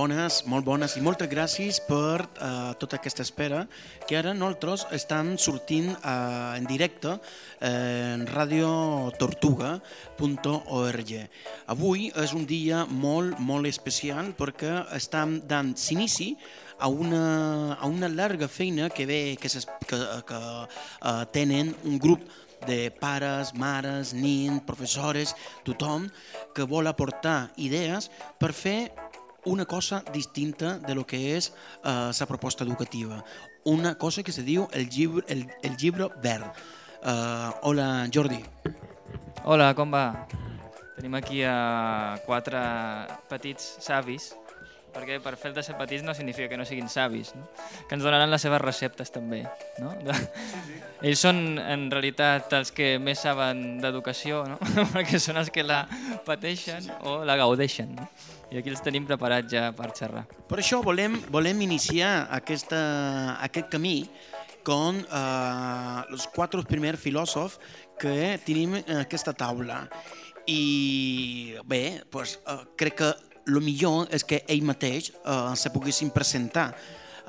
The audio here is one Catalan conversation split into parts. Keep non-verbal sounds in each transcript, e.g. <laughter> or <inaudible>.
bones, molt bones i moltes gràcies per uh, tota aquesta espera que ara nosaltres estem sortint uh, en directe uh, en radiotortuga.org. Avui és un dia molt, molt especial perquè estem dant s'inici a una, a una llarga feina que ve que, ses, que, que uh, tenen un grup de pares, mares, nins, professores, tothom que vol aportar idees per fer una cosa distinta de lo que és la uh, proposta educativa. Una cosa que se diu el llibre, el, el llibre verd. Uh, hola, Jordi. Hola, com va? Tenim aquí a quatre petits savis perquè per fet de ser petits no significa que no siguin savis, no? que ens donaran les seves receptes també. No? De... Ells són en realitat els que més saben d'educació, no? <laughs> perquè són els que la pateixen o la gaudeixen. No? I aquí els tenim preparats ja per xerrar. Per això volem, volem iniciar aquesta, aquest camí con uh, els quatre primers filòsofs que tenim en aquesta taula. I bé, pues, uh, crec que el millor és que ell mateix eh, se poguessin presentar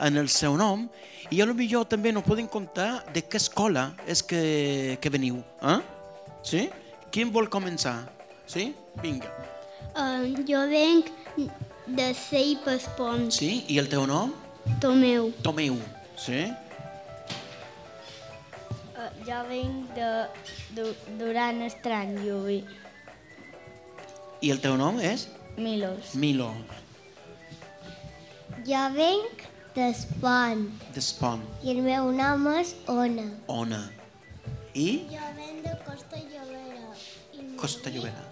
en el seu nom i a lo millor també no poden contar de què escola és que, que veniu. Eh? Sí? Qui vol començar? Sí? Vinga. Uh, jo venc de Sei Pespons. Sí? I el teu nom? Tomeu. Tomeu. Sí? Uh, jo venc de, de Duran Estrany. I el teu nom és? Milos. Milos. Jo venc d'Espon. D'Espon. I el meu nom és Ona. Ona. I? Jo venc de Costa Llobera. I Costa Llobera.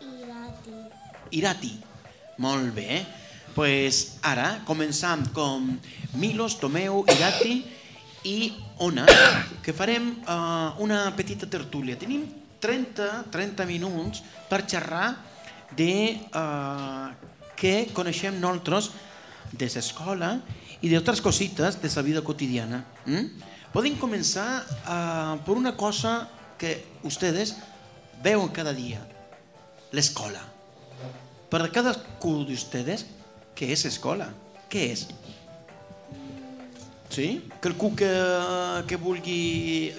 Irati. Irati. Molt bé. pues ara començam com Milos, Tomeu, Irati i Ona, que farem uh, una petita tertúlia. Tenim 30, 30 minuts per xerrar de uh, què coneixem nosaltres de l'escola i d'altres cosites de la vida quotidiana. Mm? Podem començar uh, per una cosa que ustedes veuen cada dia, l'escola. Per a cadascú d'ustedes, què és escola? Què és? Sí? Qualcú que, que vulgui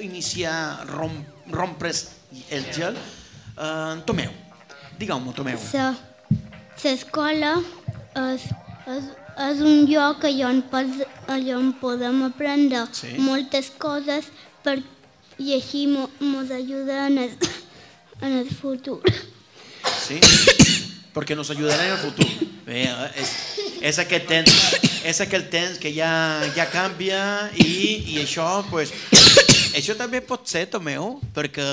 iniciar, rom, rompre's el gel? Uh, Tomeu. Digueu-m'ho, Tomeu. L'escola és, és, és un lloc allà on, pos, allà on podem aprendre Sí. moltes coses per, i així ens ajuda en el, <coughs> en el futur. Sí? Perquè nos ajudarà en el futur. Bé, eh, és, és, aquest temps, és aquell temps que ja, ja canvia i, i això, pues, això també pot ser, Tomeu, perquè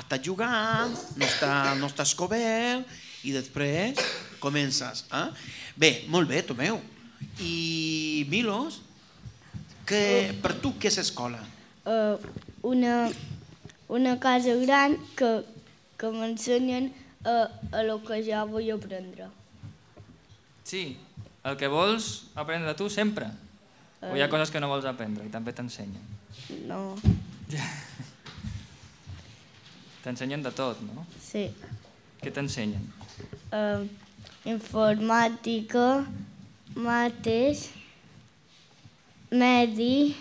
estàs jugant, no, està, no estàs cobert i després comences. Eh? Bé, molt bé, Tomeu. I Milos, que, per tu què és escola? Uh, una, una casa gran que, que m'ensenyen a, a lo que ja vull aprendre. Sí, el que vols aprendre tu sempre. O hi ha coses que no vols aprendre i també t'ensenyen. No, <laughs> T'ensenyen de tot, no? sí. Què t'ensenyen? Uh, informàtica, mates, medi,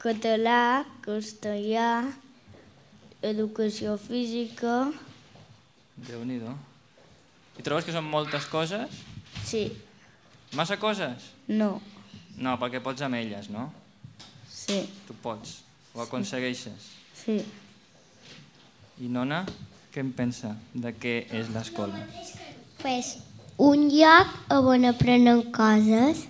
català, castellà, educació física, Déu-n'hi-do. I trobes que són moltes coses? sí, Massa coses? no, No, perquè pots amb elles, no? sí, Tu pots. Ho aconsegueixes. sí. I Nona, què en pensa de què és l'escola? Pues, un lloc on aprenen coses.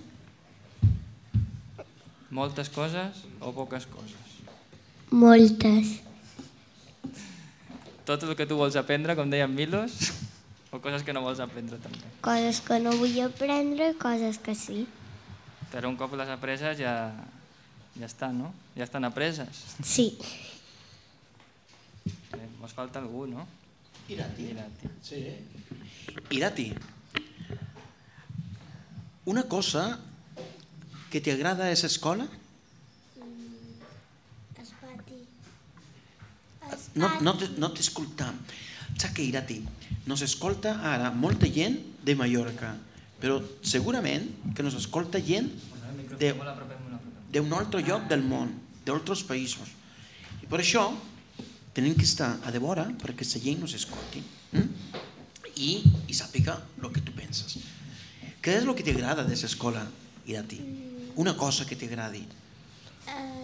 Moltes coses o poques coses? Moltes. Tot el que tu vols aprendre, com deia en Milos, o coses que no vols aprendre també? Coses que no vull aprendre, coses que sí. Però un cop les apreses ja, ja està, no? Ja estan apreses. Sí. Eh, mos falta algú, no? Irati. Irati. Sí. Irati, una cosa que te agrada és escola? Es pati. No, no, te- no t'escoltam. Saps que, Irati, nos escolta ara molta gent de Mallorca, però segurament que nos escolta gent de, d'un altre lloc del món, d'altres països. I per això tenim que estar a de vora perquè la gent nos escolti mm? i, i sàpiga el que tu penses. Què és el que t'agrada de l'escola, Irati? Una cosa que t'agradi.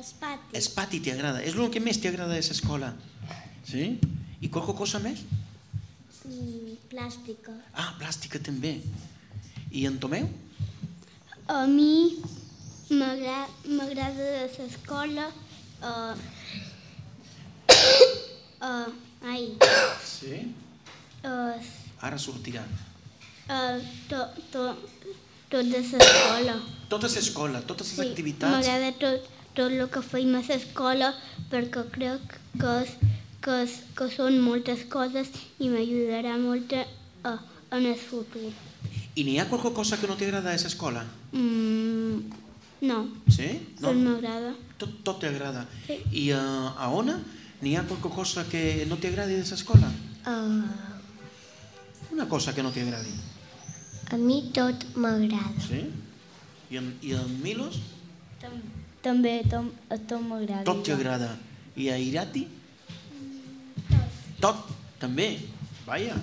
Es pati. El pati t'agrada. És el que més t'agrada de l'escola. Sí? I qualque cosa més? Mm, plàstica. Ah, plàstica també. I en Tomeu? A mi m'agrada l'escola uh, uh, <coughs> ai, Sí. uh, Ara sortirà. uh, tot, tot, tot de l'escola. Tota l'escola, totes les Sí, activitats. m'agrada tot, tot el que feim a l'escola perquè crec que, és, que, és, que són moltes coses i m'ajudarà molt a, en el futur. I n'hi ha qualque cosa que no t'agrada a l'escola? Mm, no, Sí? no. No? m'agrada. Tot, tot t'agrada. Sí. I uh, a Ona n'hi ha qualque cosa que no t'agradi de l'escola? Uh, Una cosa que no t'agradi. a mi tot m'agrada. Sí? I en, i en Milos? Tam també tom, a tot m'agrada. Tot t'agrada. I a Irati? Tot. També. Vaja.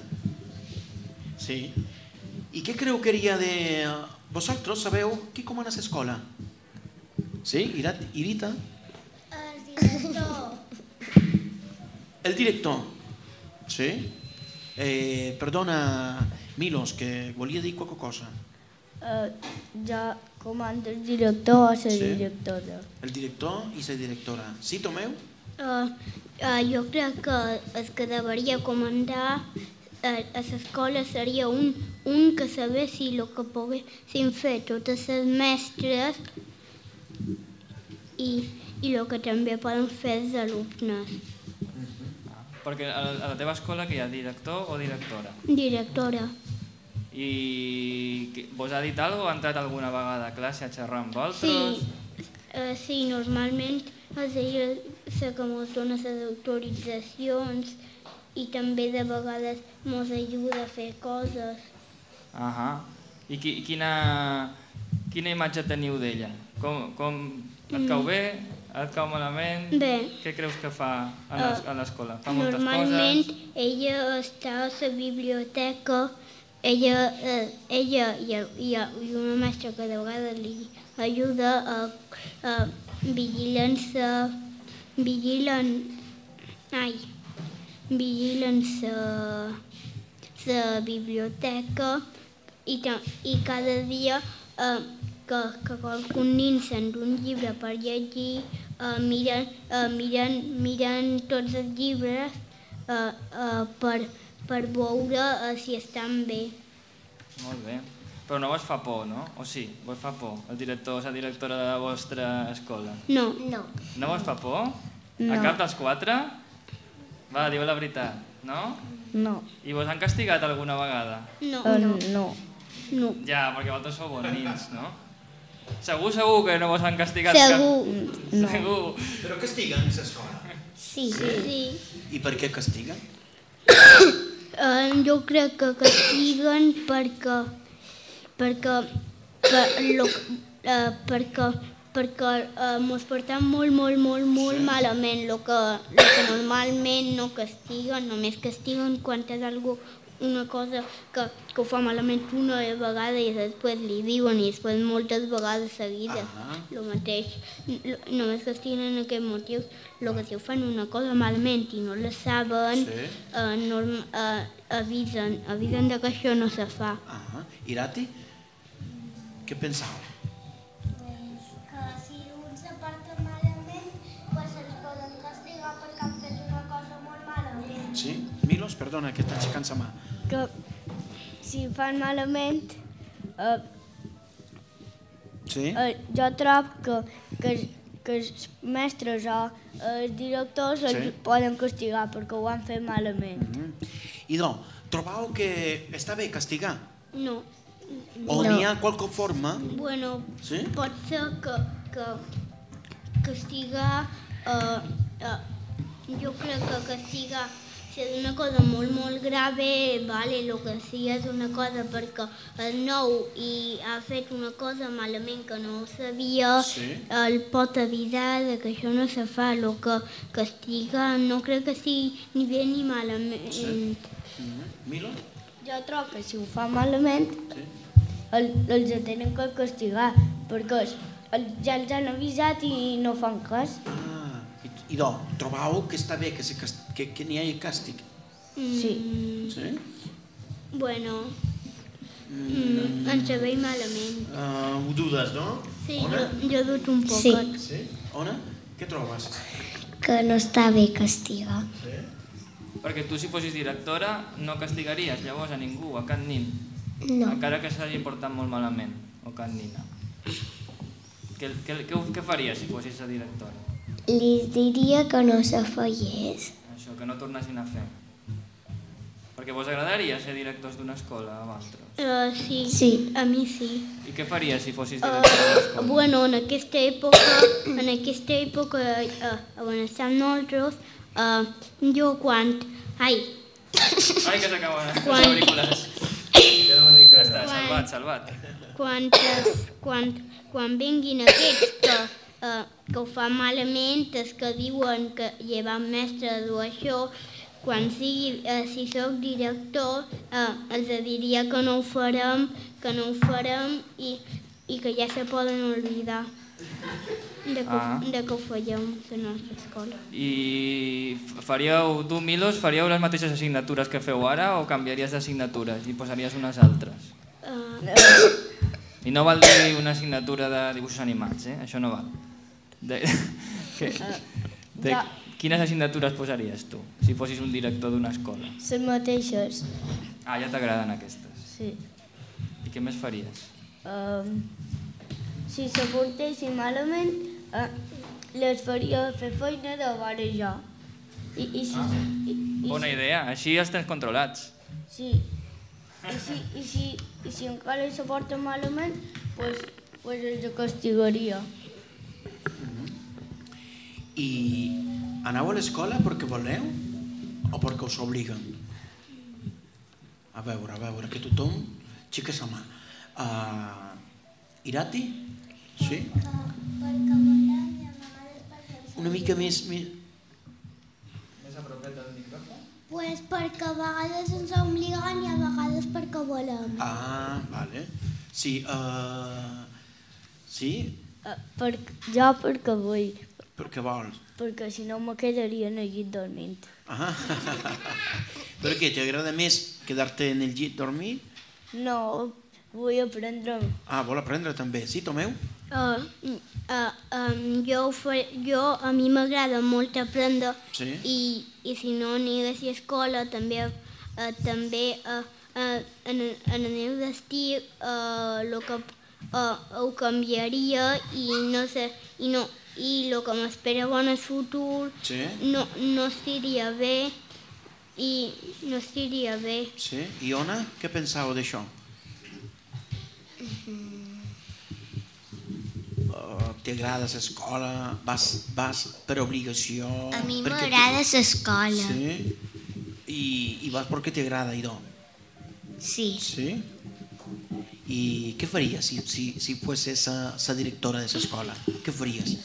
Sí. I què creu que haria de... Vosaltres sabeu qui comana l'escola? Sí? Irat, Irita? El director. El director. Sí? Eh, perdona, Milos, que volia dir qualque cosa. Uh, jo comando el director o la Sí. directora. El director i la directora. Sí, Tomeu? Uh, uh, jo crec que el que deveria comandar a l'escola seria un, un que sabés si el que poguessin fer totes les mestres i, i el que també poden fer els alumnes. Perquè a la, teva escola que hi ha director o directora? Directora, I que- vos ha dit alguna cosa? Ha entrat alguna vegada a classe a xerrar amb sí, vosaltres? uh, sí, normalment és ella la que ens dona les autoritzacions i també de vegades ens ajuda a fer coses. Ahà. I qui, quina, quina imatge teniu d'ella? Com, com, et cau bé? Et cau malament? Bé. Què creus que fa a a l'escola? Fa moltes Normalment coses? ella està a la biblioteca, ella, eh, ella i, i, i una mestra que de vegades li ajuda a, a vigilen sa, vigilen, ai, vigilen sa biblioteca i, i cada dia eh, que, que qualcun nin s'endú un llibre per llegir, eh, miren, eh, miren, miren tots els llibres eh, eh, per, per veure eh, si estan bé. Molt bé. Però no vos fa por, no? O sí, vos fa por el director o la directora de la vostra escola? No, No. No vos fa por? No. A cap dels quatre? Va, diu la veritat, no? No. I vos han castigat alguna vegada? no, Uh, no, no. no. Ja, perquè vosaltres sou bons nins, no? Segur, segur que no vos han castigat Segur. cap... No. Segur. Però castiguen a l'escola. Sí. Sí. I per què castiguen? Eh, jo crec que castiguen perquè perquè per, lo, eh, perquè perquè eh, mos portem molt, molt, molt, molt malament. Lo que, lo que normalment no castiguen, només castiguen quan és algú una cosa que, que ho fa malament una vegada i després li diuen i després moltes vegades seguides Ah. el mateix. Lo- Només castiguen en aquest motiu el que si ho fan una cosa malament i no la saben, Sí. eh, norm, eh, avisen, avisen de que això no se fa. Ah, Irati? Què pensau? Pues que si un se porta malament, pues ens poden castigar perquè han fet una cosa molt malament. Sí? Milos, perdona, que està aixecant sa mà. Que si fan malament, uh, Sí? uh, jo trobo que, que, que els mestres o els directors Sí. els poden castigar perquè ho han fet malament. Mm. I doncs, trobau que està bé castigar? No, O No. n'hi ha qualque forma? bueno, Sí? pot ser que, que castigar, eh, eh, jo crec que castigar si és una cosa molt, molt grave, vale, el que sí és una cosa perquè és nou i ha fet una cosa malament que no ho sabia, Sí. el pot avisar de que això no se fa, el que castiga no crec que sigui ni bé ni malament. Sí. Milo? Jo trobo que si ho fa malament, el, els tenen que castigar, perquè els, el, ja els han avisat i no fan cas. Ah, i, idò, trobau que està bé que, se, que, que n'hi hagi càstig? Sí. Sí? Bueno, mm, ens veig malament. Uh, ho dudes, no? Sí, Ona? jo, jo dut un Sí. poquet. Sí? Ona? Què trobes? Que no està bé castigar. Perquè tu, si fossis directora, no castigaries llavors a ningú, a cap nin. No. Encara que s'hagi portat molt malament, o cap nina. Què, què, què, què faries si fossis la directora? Li diria que no se fallés. Això, que no tornessin a fer. Perquè vos agradaria ser directors d'una escola a vosaltres? Uh, sí, Sí. a mi sí. I què faries si fossis directora d'una Uh, escola? bueno, en aquesta època, <coughs> en aquesta època uh, on estem nosaltres, uh, jo quan... Ai, Ai, que s'acaben els Quan- auriculars. <coughs> Ja està, salvat, salvat. quan, quan, quan vinguin aquests que, que ho fan malament, els que diuen que llevan mestres o això, quan sigui, uh, si sóc director, uh, els diria que no ho farem, que no ho farem i, i que ja se poden oblidar de que, Ah. de que ho fallem a la nostra escola. I faríeu, tu, Milos, faríeu les mateixes assignatures que feu ara o canviaries d'assignatures i posaries unes altres? Uh, I no val dir una assignatura de dibuixos animats, eh? Això no val. De, <laughs> que, de, ja. quines assignatures posaries tu, si fossis un director d'una escola? Les mateixes. Ah, ja t'agraden aquestes. Sí. I què més faries? Um, si se portessin malament, uh, les faria fer feina de jo. I, i si, i, i, Bona idea, així els tens controlats. Sí. I si, i si, i si encara se porten malament, pues, pues els castigaria. I aneu a l'escola perquè voleu o perquè us obliguen? A veure, a veure, que tothom xica sa mà. Uh, Irati? Sí? A. Una mica més... més... Pues perquè a vegades ens obliguen i a vegades perquè volem. Ah, vale. Sí, uh, sí? Uh, per, jo perquè vull, Perquè vols? perquè si no me quedaria en el llit dormint. Ah, <laughs> per què? T'agrada més quedar-te en el llit dormir? No, vull aprendre. Ah, vol aprendre també. Sí, Tomeu? Uh, uh, um, jo, ho fa, jo a mi m'agrada molt aprendre Sí. i, i si no anés a escola també, uh, també uh, uh, en, en el meu destí uh, lo que, uh, ho canviaria i no sé, i no, i el que m'espera bon el futur Sí. no, no estiria bé i no estiria bé. Sí? I Ona, què pensau d'això? Uh, T'agrada l'escola? Vas, vas per obligació? A mi m'agrada l'escola. Sí? I, I vas perquè t'agrada, idò? Sí. Sí? I què faries si, si, si fossis la, la directora de l'escola? Què faries?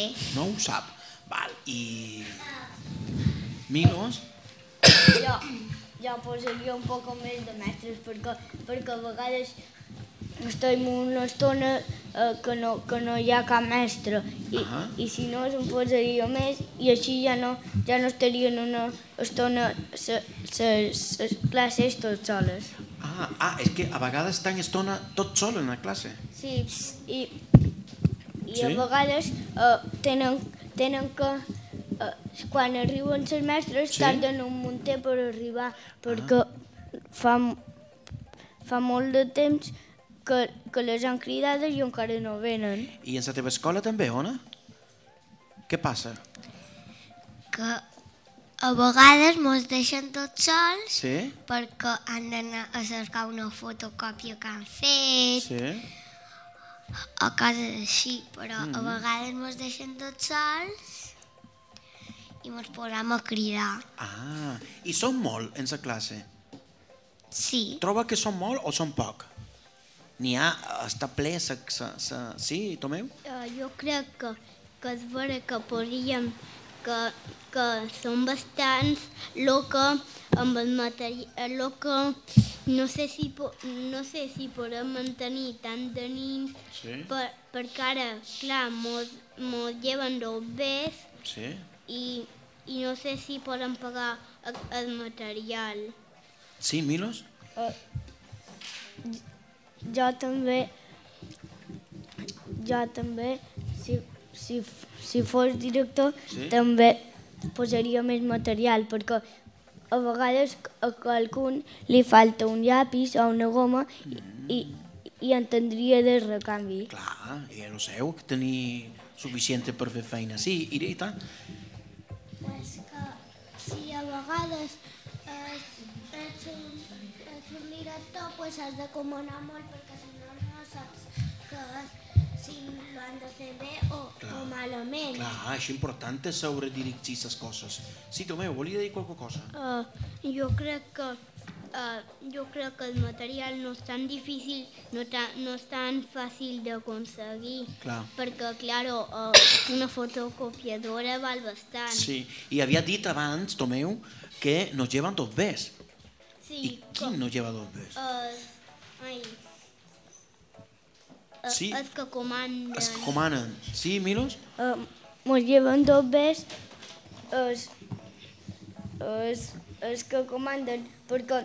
Sé. No ho sap. Val, i... Milos? Jo, jo posaria un poc més de mestres perquè, perquè a vegades estem una estona eh, que, no, que no hi ha cap mestre i, Ahà. i si no se'n posaria més i així ja no, ja no estarien una estona les classes tot soles. Ah, ah, és que a vegades estan estona tot sol en la classe. Sí, i, i Sí? a vegades eh, tenen, tenen que eh, quan arriben els mestres Sí? tarden un munter per arribar perquè fa, fa molt de temps que, que les han cridades i encara no venen. I en la teva escola també, Ona? Què passa? Que a vegades mos deixen tots sols Sí? perquè han d'anar a cercar una fotocòpia que han fet Sí? A coses així, però a vegades mos deixen tots sols i mos posam a cridar. Ah, i són molt en la classe. Sí, Troba que són molt o són poc? N'hi ha, està ple, sa, sa, sa... sí, Tomeu? Uh, jo crec que, que és vera que podríem que, que són bastants lo que amb el material lo que no sé si po, no sé si podem mantenir tant de nins Sí. per, perquè ara clar mos, mos lleven dos bes Sí. i, i no sé si podem pagar el, el material Sí, Milos? Jo també, jo també, si, si, si fos director, Sí. també posaria més material, perquè a vegades a qualcun li falta un llapis o una goma i, i, i entendria de recanvi. Clar, i lo seu, tenir suficient per fer feina. Sí, Irita? Pues que si a vegades eh, ets, un, ets un director, pues has de comanar molt perquè si no no saps que lo han de fer bé o, o malament. Clar, és important saber dirigir les coses. Sí, Tomeu, volia dir qualque cosa? Uh, jo crec que uh, jo crec que el material no és tan difícil, no, ta, no és tan fàcil d'aconseguir. Perquè, claro, uh, una fotocopiadora val bastant. Sí, i havia dit abans, Tomeu, que nos llevan dos bes. sí I qui nos lleva dos bes? Uh, ai. Uh, Sí. Els que comanden. Es comanen. Sí, Milos? Uh, mos lleven dos bes els, els, els que comanden perquè,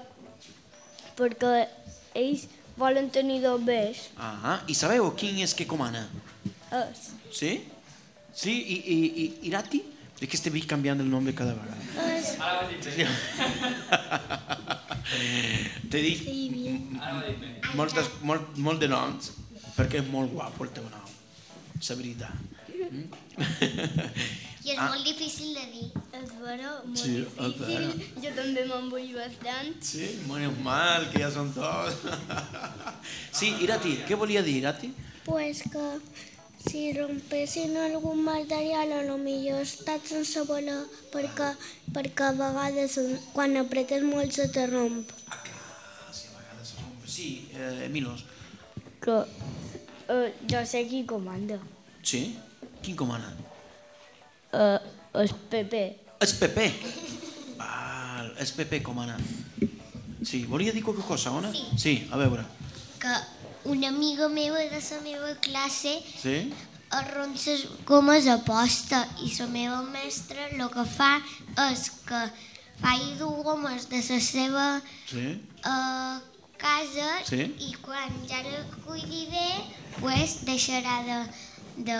perquè ells volen tenir dos bes. Ah, i sabeu quin és que comana? Els, Sí? Sí, i, i, i Irati? És que estic canviant el nom cada vegada. És, T'he dit Sí, moltes, molt, molt de noms, perquè és molt guapo el teu nom. La veritat. Mm? i és <laughs> Ah. molt difícil de dir. És vera, molt Sí, difícil. vera. Jo també me'n vull bastant. Sí, menos mal, que ja són dos. <laughs> Sí, Irati, què volia dir, Irati? pues que si rompessin algun material a lo millor està sense voler perquè, perquè a vegades quan apretes molt se te romp. Sí, a vegades es rompe. Sí, eh, Milos. que uh, jo sé qui comanda. Sí? Quin comana? Uh, el PP. És Pepe. Val, és Pepe comana. Sí, volia dir qualque cosa, Ona? Sí. Sí, a veure. Que una amiga meva de la meva classe Sí? arronsa les gomes a posta i la meva mestra el que fa és que fa dur gomes de la seva Sí? uh, casa Sí. i quan ja la cuidi bé pues deixarà de, de,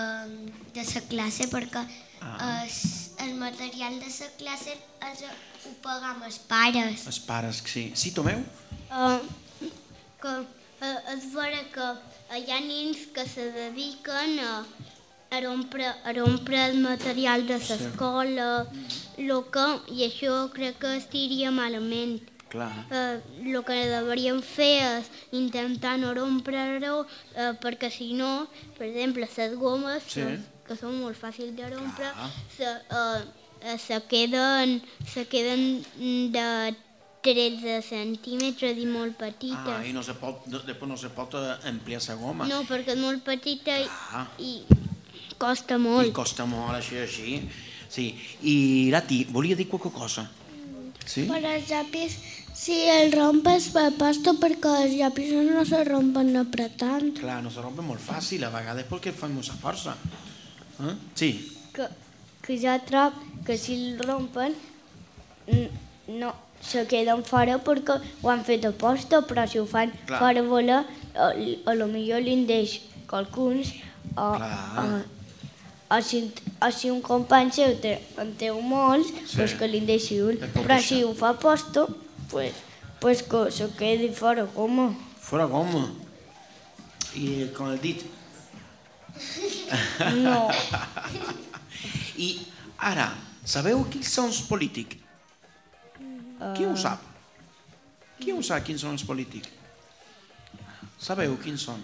de la classe perquè Ah. el, el material de la classe és, ho pagam els pares. Els pares, sí. Sí, Tomeu? Uh, que uh, és vera que hi ha nens que se dediquen a, a, rompre, a rompre el material de l'escola, lo que, i això crec que estiria malament. Clar. Eh, el que deberíem fer és intentar no rompre-ho eh, perquè si no, per exemple, les gomes, Sí. que, que són molt fàcils de rompre, Clar. se, eh, eh, se, queden, se queden de 13 centímetres i molt petites. Ah, i no se pot, no, després no se pot eh, ampliar la goma. No, perquè és molt petita i, i costa I molt. costa molt, així, així. Sí. I Irati, volia dir qualque cosa? Sí? Per els llapis, si el rompes per posta perquè els llapis no se rompen apretant. Clar, no se rompe molt fàcil, a vegades perquè fan molta força. Eh? Sí, Que, que jo trob que si el rompen no se queden fora perquè ho han fet a posta, però si ho fan Clar. fora voler, a, a lo millor li en deix qualcuns o, Clar. o, o, si, o si un company seu té, en té molts, Sí. sí. pues que li en deixi un. Però deixar. si ho fa a posta, pues, pues que se quedi fora com fora goma. I con el dit. No. <laughs> I ara, sabeu quins són els polítics? Qui ho sap? Qui ho sap quins són els polítics? Sabeu quins són?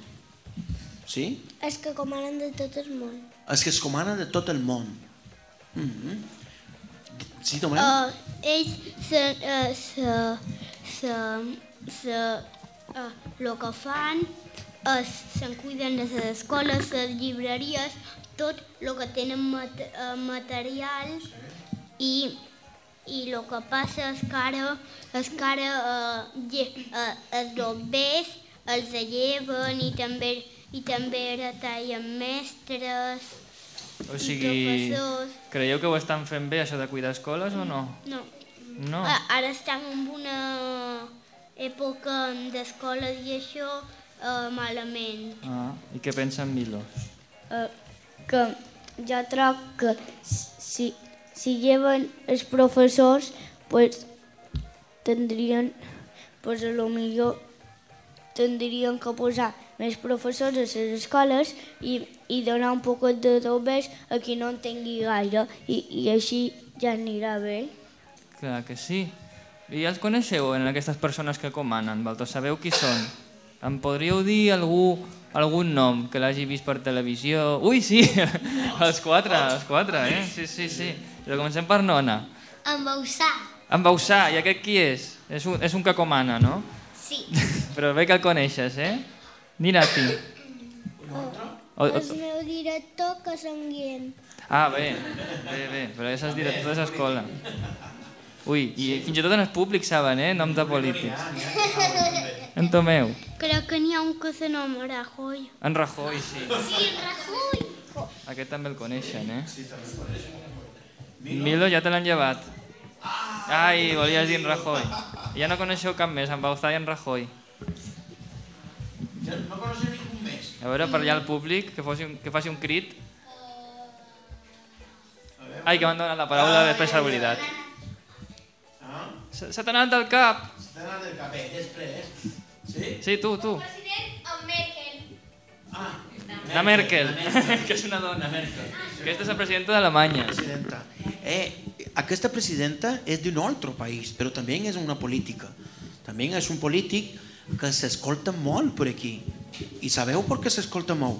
Sí? Els que comanen de tot el món. Els que es comanen de tot el món. Mm -hmm. Sí, Tomeu? Uh, ells se, uh, se, se, se, uh, lo que fan és se'n cuiden de les escoles, les llibreries, tot el que tenen mat uh, material i, i el que passa és que ara, és que ara uh, lle- uh, els bombers els lleven i també, i també retallen mestres O i sigui, professors. creieu que ho estan fent bé, això de cuidar escoles, o no? No, No. A- Ara estan en una època d'escoles i això eh, malament. Ah, I què pensen Milos? Eh, que jo troc que si, si lleven els professors, pues, tindrien, pues, a lo millor tindrien que posar més professors a les escoles i, i donar un poc de dobbers a qui no en tingui gaire i, i així ja anirà bé. Clar que sí. I els coneixeu, en aquestes persones que comanen? Valto, sabeu qui són? Em podríeu dir algú, algun nom que l'hagi vist per televisió? Ui, sí! <laughs> els quatre, els quatre, eh? Sí, sí, sí. Però comencem per Nona. Embausar. En Bausà, i aquest qui és? És un, és un que comana, no? Sí. <laughs> Però bé que el coneixes, eh? O, El meu director, que són Guillem. ah, bé, bé, bé, però és el director de l'escola. Ui, i fins i tot en el públic saben, eh? Noms de polítics. En Tomeu. Crec que n'hi ha un que se n'anoma Rajoy. En Rajoy, sí. Sí, Rajoy. Aquest també el coneixen, eh? Milo, ja te l'han llevat. Ai, volies dir en Rajoy. Ja no coneixeu cap més, en Bauzá i en Rajoy. Ja no coneixem ningú més. A veure, per allà al públic, que, faci un, que faci un crit. Ai, que m'han donat la paraula, després s'ha oblidat. Se se t'ha anat del cap. S'ha anat del cap, eh? Després. Sí? Sí, tu, tu. Ah, La Merkel, <laughs> que és una dona. Aquesta és la presidenta d'Alemanya. presidenta. Eh, aquesta presidenta és d'un altre país, però també és una política. També és un polític que s'escolta molt per aquí. I sabeu per què s'escolta molt?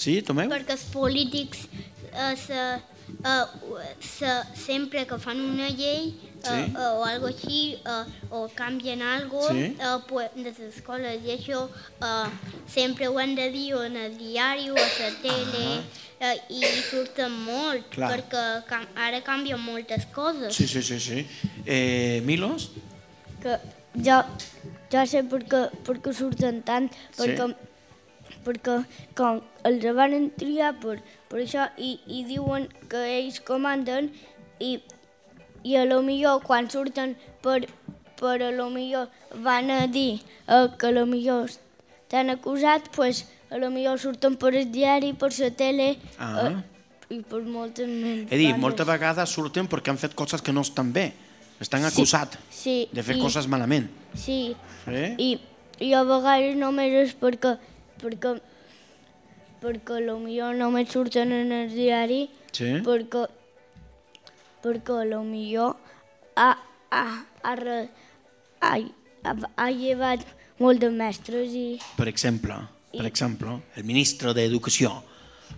Sí, Tomeu? Perquè els polítics eh, se, eh, se, sempre que fan una llei eh, Sí. eh, o algo així, eh, o canvien algo Sí. eh, pues, de les escoles i això eh, sempre ho han de dir en el diari o a la tele eh, i surten molt Clar. perquè ara canvien moltes coses. Sí, sí, sí. sí. Eh, Milos? que jo, jo sé per què, per què surten tant, perquè, perquè com els van triar per, per això i, i diuen que ells comanden i, i a lo millor quan surten per, per a lo millor van a dir eh, que a lo millor t'han acusat, pues, a lo millor surten per el diari, per la tele Ah. eh, i per moltes més He dit, moltes vegades surten perquè han fet coses que no estan bé. Estan acusats sí, de fer i- coses malament. Sí, Sí? I, i a vegades només és perquè, perquè, perquè potser només surten en el diari, Sí? perquè, perquè potser ha, ha, ha, ha, ha, ha llevat molt de mestres i... Per exemple, per exemple, el ministre d'Educació,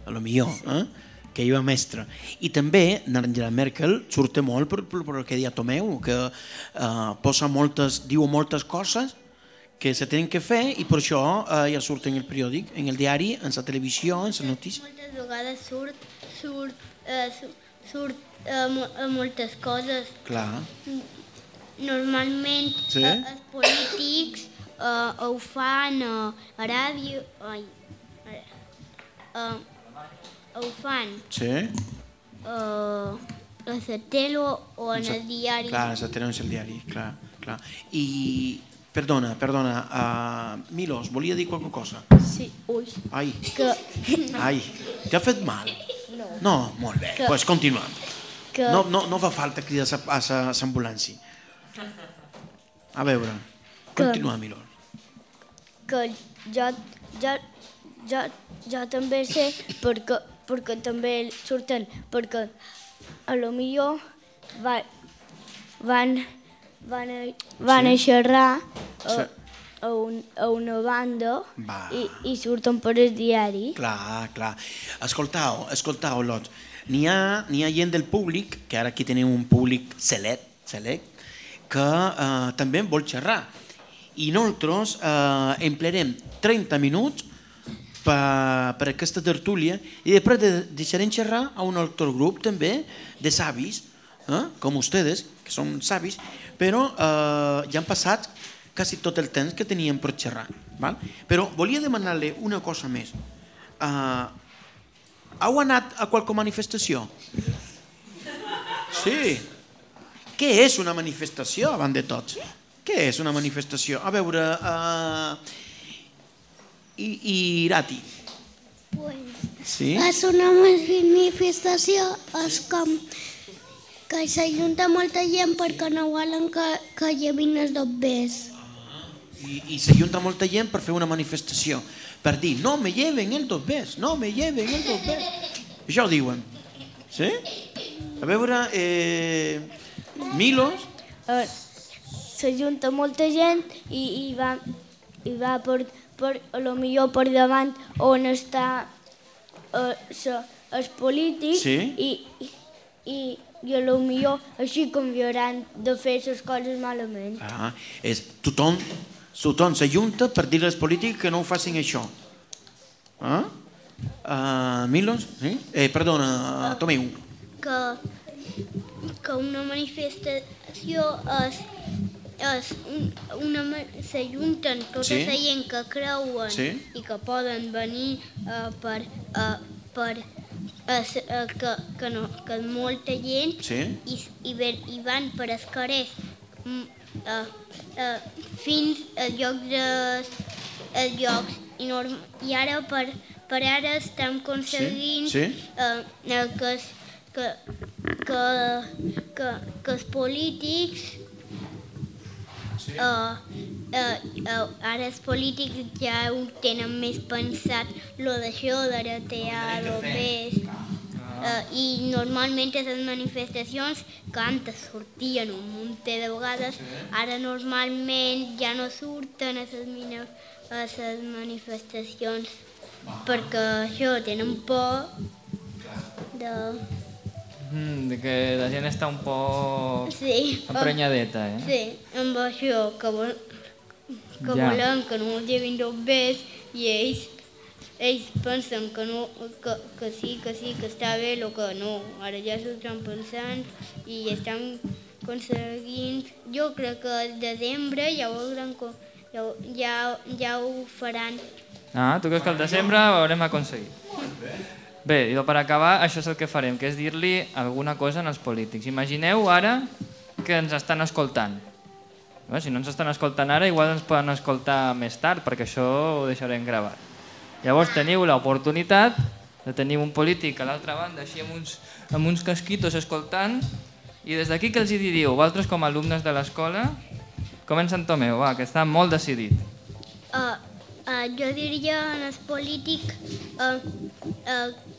a lo millor, eh? Que iba mestre. I també Angela Merkel surt molt per, per, per que deia Tomeu, que eh, posa moltes, diu moltes coses que se tenen que fer i per això eh, ja surt en el periòdic, en el diari, en la televisió, en les notícies. Moltes vegades surt, surt, eh, su- surt eh, a moltes coses. Clar, Normalment Sí? eh, els polítics eh, ho fan a, a ràdio... Ai, eh, ho fan sí? eh, a la tele o en el diari. Clar, se tenen el diari, clar, clar. I, perdona, perdona, uh, Milos, volia dir qualque cosa? Sí, ui, Ai, que, <laughs> ai, t'ha fet mal? No. No, molt bé, doncs pues continua. que, No, no, no fa falta cridar a l'ambulància. A veure, Que- continua, Milos. que jo, jo, jo, jo també sé perquè, perquè també surten, perquè a lo millor va, van, van, a, van a xerrar Sí. a, un, a una banda Va. i, i surten per el diari. Clar, clar. Escoltau, escoltau, Lot. N'hi ha, ha gent del públic, que ara aquí tenim un públic select, select que eh, també vol xerrar. I nosaltres eh, emplearem 30 minuts per, per aquesta tertúlia i després de, deixarem xerrar a un altre grup també de savis, eh, com ustedes, que són savis, però eh, ja han passat quasi tot el temps que teníem per xerrar. Val? Però volia demanar-li una cosa més. Uh, heu anat a qualque manifestació? Sí. Què és una manifestació, abans de tot? Què és una manifestació? A veure... Uh, i, I Irati. Pues, Sí? és una manifestació, és com que s'ajunta molta gent perquè no volen que, que llevin els dobbers. I, i s'ajunta molta gent per fer una manifestació, per dir, no me lleven el dos bes, no me lleven el dos bes. Això diuen. Sí? A veure, eh, Milos, Eh, S'ajunta molta gent i, i va, i va per, per, a lo millor per davant on està eh, sa, polítics Sí. i, i, i, a lo millor així canviaran de fer les coses malament. ah, és tothom, tothom s'ajunta per dir als polítics que no ho facin això. Ah? Uh, Milos? Sí? Eh, perdona, Tomeu. que, que una manifestació és, és un, una, ma- s'ajunten tota Sí. la gent que creuen Sí. i que poden venir uh, per, uh, per uh, uh, que, que, no, que molta gent Sí. i, i, ven, i van per els carrers uh, uh, fins als llocs, de, als llocs i, norm, i ara per, per ara estem aconseguint sí. eh, eh, que, es- que, que, que, que els polítics eh, eh, eh, ara els polítics ja ho tenen més pensat lo d'això de retear lo més eh, i normalment a les manifestacions que antes sortien un munt de vegades. Ara normalment ja no surten a les, a les manifestacions perquè això tenen por de... Mm, de que la gent està un poc Sí, emprenyadeta, eh? sí, amb això, que, vol, que Ja. volen que no els llevin dos bes i ells, ells pensen que, no, que, que sí, que sí, que està bé, el que no. Ara ja s'ho estan pensant i estan aconseguint... Jo crec que al desembre ja ho, hauran, ja, ja, ja ho faran. Ah, tu creus que al desembre ho haurem aconseguit? Bé, i per acabar, això és el que farem, que és dir-li alguna cosa als polítics. Imagineu ara que ens estan escoltant. Bé, si no ens estan escoltant ara, igual ens poden escoltar més tard, perquè això ho deixarem gravat. Llavors teniu l'oportunitat de tenir un polític a l'altra banda, així amb uns, amb uns casquitos escoltant, i des d'aquí que els hi diríeu, vosaltres com a alumnes de l'escola, comença en Tomeu, va, que està molt decidit. Uh, uh, jo diria en el polític, uh, uh,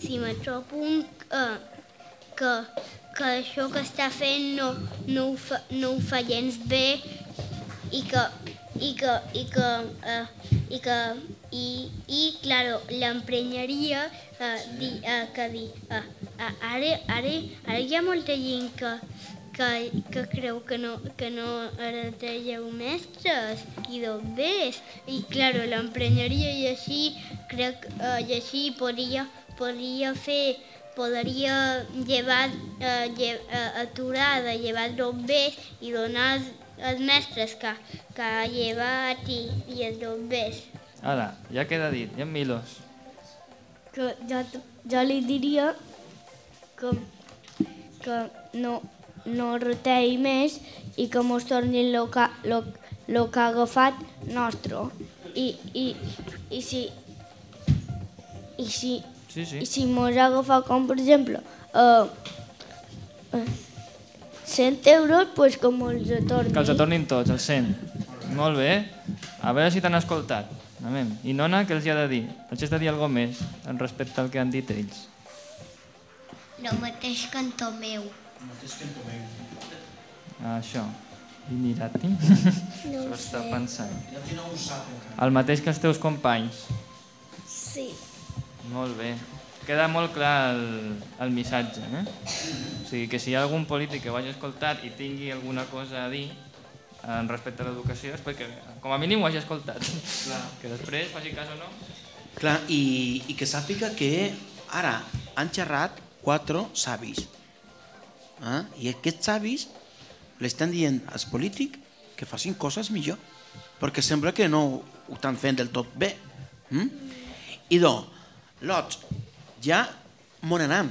si me trobo un, uh, que, que això que està fent no, no, ho, fa, no ho fa gens bé i que, i que, i que, uh, i que i, i claro, l'emprenyaria uh, di, uh, que dir, uh, uh, ara, ara, ara hi ha molta gent que, que, que creu que no, que no heretalleu mestres i dobbers. I, claro, l'emprenyaria i així, crec, eh, i així podria, podria fer, podria llevar, eh, lle, eh, aturar de llevar dobbers i donar als, als mestres que, que ha llevat i, i els dobbers. Ara, ja queda dit, i en Milos. Que jo, jo li diria que, que no, no retei més i que mos torni el que, lo, lo que ha agafat nostre. I, i, i si i si, Sí, sí. i si mos ha agafat com per exemple uh, uh, 100 euros pues que mos torni. Que els atornin tots, els 100. Molt bé. A veure si t'han escoltat. Anem. I Nona, què els hi ha de dir? Els has de dir alguna més en respecte al que han dit ells. El mateix cantó meu. Ah, Això. Imirati? <laughs> No S'ho ho està sé. pensant. no ho sap encara. El mateix que els teus companys. Sí. Molt bé. Queda molt clar el, el missatge, eh? O sigui, que si hi ha algun polític que ho hagi escoltat i tingui alguna cosa a dir en respecte a l'educació és perquè com a mínim ho hagi escoltat. Clar. Que després faci cas o no. Clar, i, i que sàpiga que ara han xerrat quatre savis. Eh? I aquests savis li estan dient als polítics que facin coses millor, perquè sembla que no ho estan fent del tot bé. Mm? I do, Lot, ja mon anam.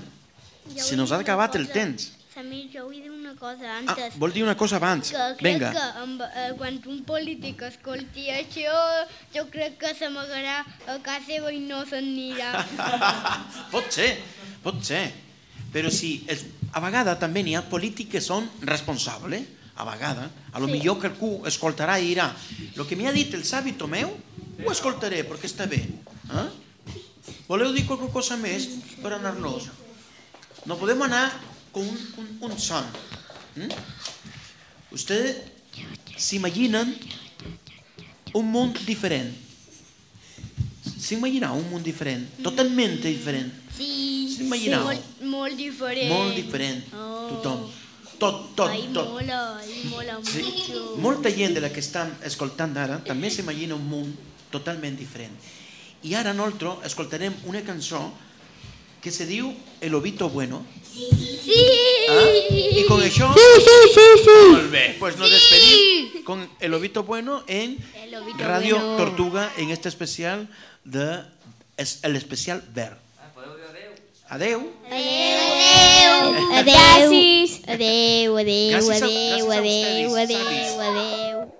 Jo Se nos ha acabat el temps. Samir, jo vull dir una cosa Ah, antes. vol dir una cosa abans. que crec Vinga. que amb, eh, quan un polític escolti això, jo crec que s'amagarà a casa seva i no se'n anirà. <laughs> pot ser, pot ser. Però si és, a vegades també n'hi ha polítics que són responsables, a vegades. A lo sí. millor que algú escoltarà i dirà el que m'ha dit el savi Tomeu, ho escoltaré perquè està bé. Eh? Voleu dir qualque cosa més per anar-nos? No podem anar con un, un, un son. ¿Mm? Ustedes se imaginan un mundo diferente. Se imagina un mundo diferente, totalmente diferente. Sí, S'imaginava. molt, molt diferent. Molt diferent, Oh. tothom. Tot, tot, Ai, tot. mola, ai, mola Sí. mucho. Molta gent de la que estan escoltant ara també s'imagina un món totalment diferent. I ara nosaltres escoltarem una cançó que se diu El Obito Bueno. Sí! Ah? I con això... Sí, sí, sí, sí. Molt bé, pues nos despedim con El Obito Bueno en Radio Bueno. Tortuga en este especial de es- el especial Ver. Adeu. Adeu. Adeu. Adeu, adeu, Gràcies adeu, gràcies a adeu, ustedes, adeu, savis. adeu.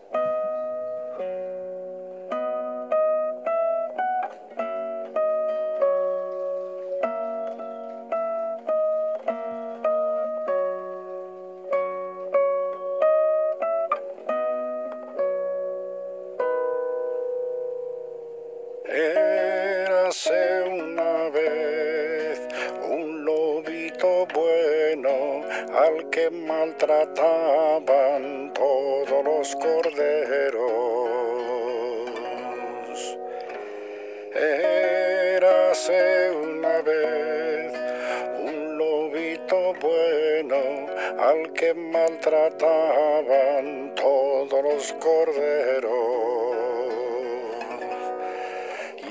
Que maltrataban todos los corderos. Érase una vez un lobito bueno al que maltrataban todos los corderos.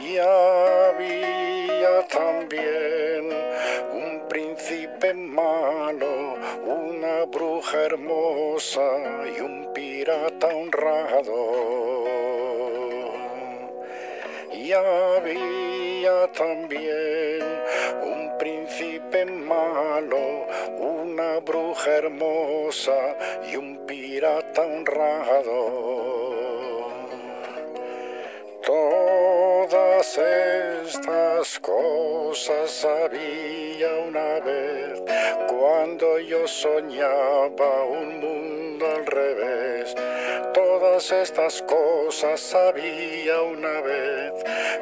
Y había también un príncipe malo, bruja hermosa y un pirata honrado. Y había también un príncipe malo, una bruja hermosa y un pirata honrado. Todas estas cosas había una vez cuando yo soñaba un mundo al revés. Todas estas cosas había una vez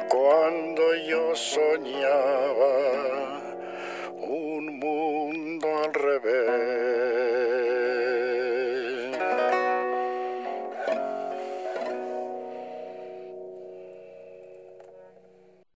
cuando yo soñaba un mundo